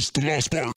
It's the last part.